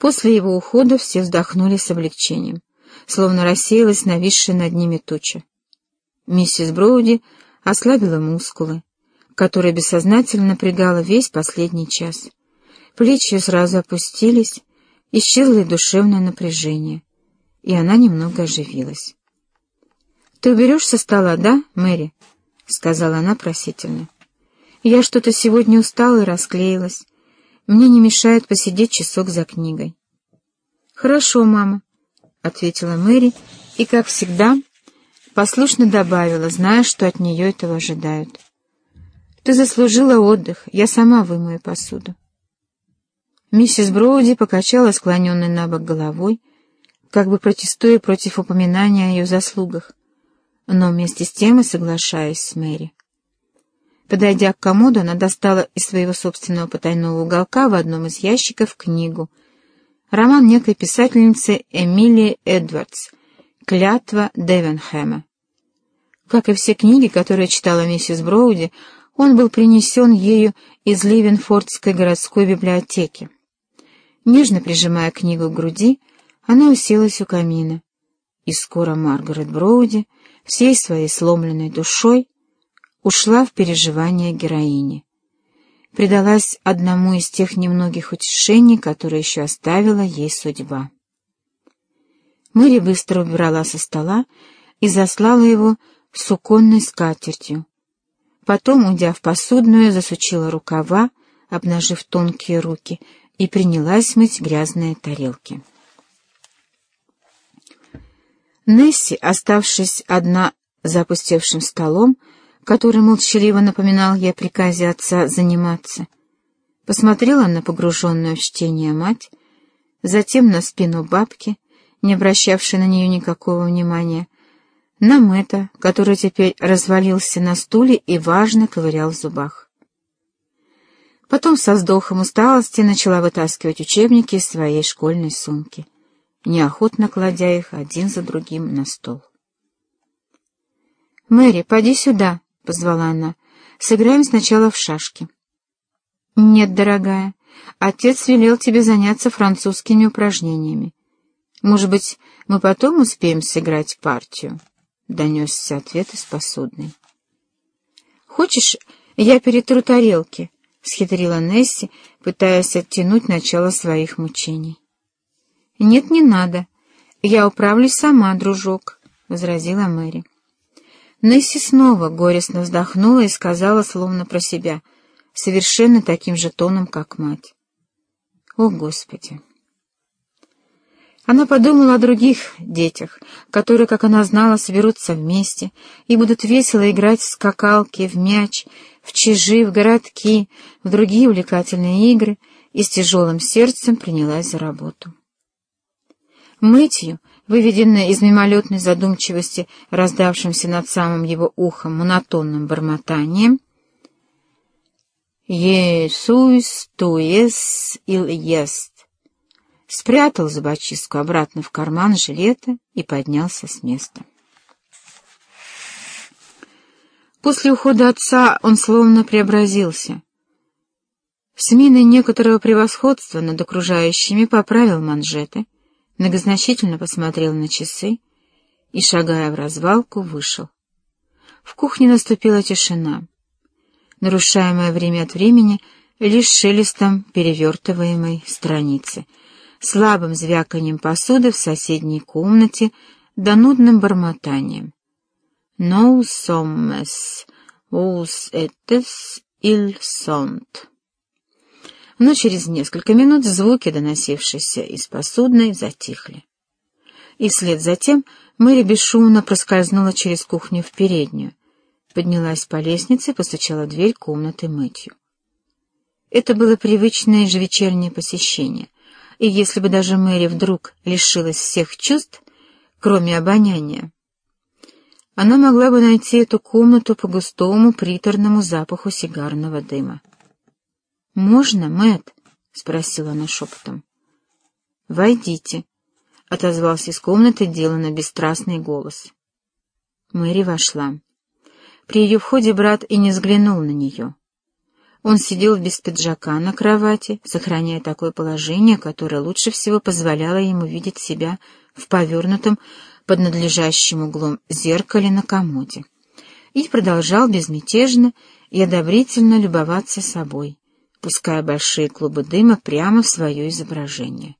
После его ухода все вздохнули с облегчением, словно рассеялась нависшая над ними туча. Миссис Броуди ослабила мускулы, которые бессознательно напрягала весь последний час. Плечи сразу опустились, исчезло и душевное напряжение, и она немного оживилась. — Ты уберешь со стола, да, Мэри? — сказала она просительно. — Я что-то сегодня устала и расклеилась. Мне не мешает посидеть часок за книгой. — Хорошо, мама, — ответила Мэри, и, как всегда, послушно добавила, зная, что от нее этого ожидают. — Ты заслужила отдых, я сама вымою посуду. Миссис Броуди покачала склоненной на бок головой, как бы протестуя против упоминания о ее заслугах, но вместе с тем и соглашаясь с Мэри. Подойдя к комоду, она достала из своего собственного потайного уголка в одном из ящиков книгу. Роман некой писательницы Эмилии Эдвардс «Клятва Девенхэма». Как и все книги, которые читала миссис Броуди, он был принесен ею из Ливенфордской городской библиотеки. Нежно прижимая книгу к груди, она уселась у камина. И скоро Маргарет Броуди, всей своей сломленной душой, ушла в переживания героини. Предалась одному из тех немногих утешений, которые еще оставила ей судьба. Мэри быстро убрала со стола и заслала его суконной скатертью. Потом, уйдя в посудную, засучила рукава, обнажив тонкие руки, и принялась мыть грязные тарелки. Несси, оставшись одна за опустевшим столом, который молчаливо напоминал ей о приказе отца заниматься. Посмотрела на погруженную в чтение мать, затем на спину бабки, не обращавшей на нее никакого внимания, на Мэтта, который теперь развалился на стуле и важно ковырял в зубах. Потом со вздохом усталости начала вытаскивать учебники из своей школьной сумки, неохотно кладя их один за другим на стол. «Мэри, поди сюда!» — позвала она. «Сыграем сначала в шашки». «Нет, дорогая, отец велел тебе заняться французскими упражнениями. Может быть, мы потом успеем сыграть партию?» — донесся ответ из посудной. «Хочешь, я перетру тарелки?» — схитрила Несси, пытаясь оттянуть начало своих мучений. «Нет, не надо. Я управлюсь сама, дружок», — возразила Мэри. Несси снова горестно вздохнула и сказала, словно про себя, совершенно таким же тоном, как мать. «О, Господи!» Она подумала о других детях, которые, как она знала, соберутся вместе и будут весело играть в скакалки, в мяч, в чижи, в городки, в другие увлекательные игры, и с тяжелым сердцем принялась за работу. Мэтью, выведенная из мимолетной задумчивости, раздавшимся над самым его ухом монотонным бормотанием, «Есуис туес ил ест», спрятал зубочистку обратно в карман жилета и поднялся с места. После ухода отца он словно преобразился. С миной некоторого превосходства над окружающими поправил манжеты, многозначительно посмотрел на часы и, шагая в развалку, вышел. В кухне наступила тишина, нарушаемая время от времени лишь шелестом перевертываемой страницы, слабым звяканием посуды в соседней комнате да нудным бормотанием. «No sommes us etes il sont» но через несколько минут звуки, доносившиеся из посудной, затихли. И вслед за тем Мэри бесшумно проскользнула через кухню в переднюю, поднялась по лестнице и постучала в дверь комнаты Мэтью. Это было привычное ежевечернее посещение, и если бы даже Мэри вдруг лишилась всех чувств, кроме обоняния, она могла бы найти эту комнату по густому приторному запаху сигарного дыма. «Можно, Мэт? спросила она шепотом. «Войдите», — отозвался из комнаты деланно бесстрастный голос. Мэри вошла. При ее входе брат и не взглянул на нее. Он сидел без пиджака на кровати, сохраняя такое положение, которое лучше всего позволяло ему видеть себя в повернутом под надлежащим углом зеркале на комоде. И продолжал безмятежно и одобрительно любоваться собой, пуская большие клубы дыма прямо в свое изображение.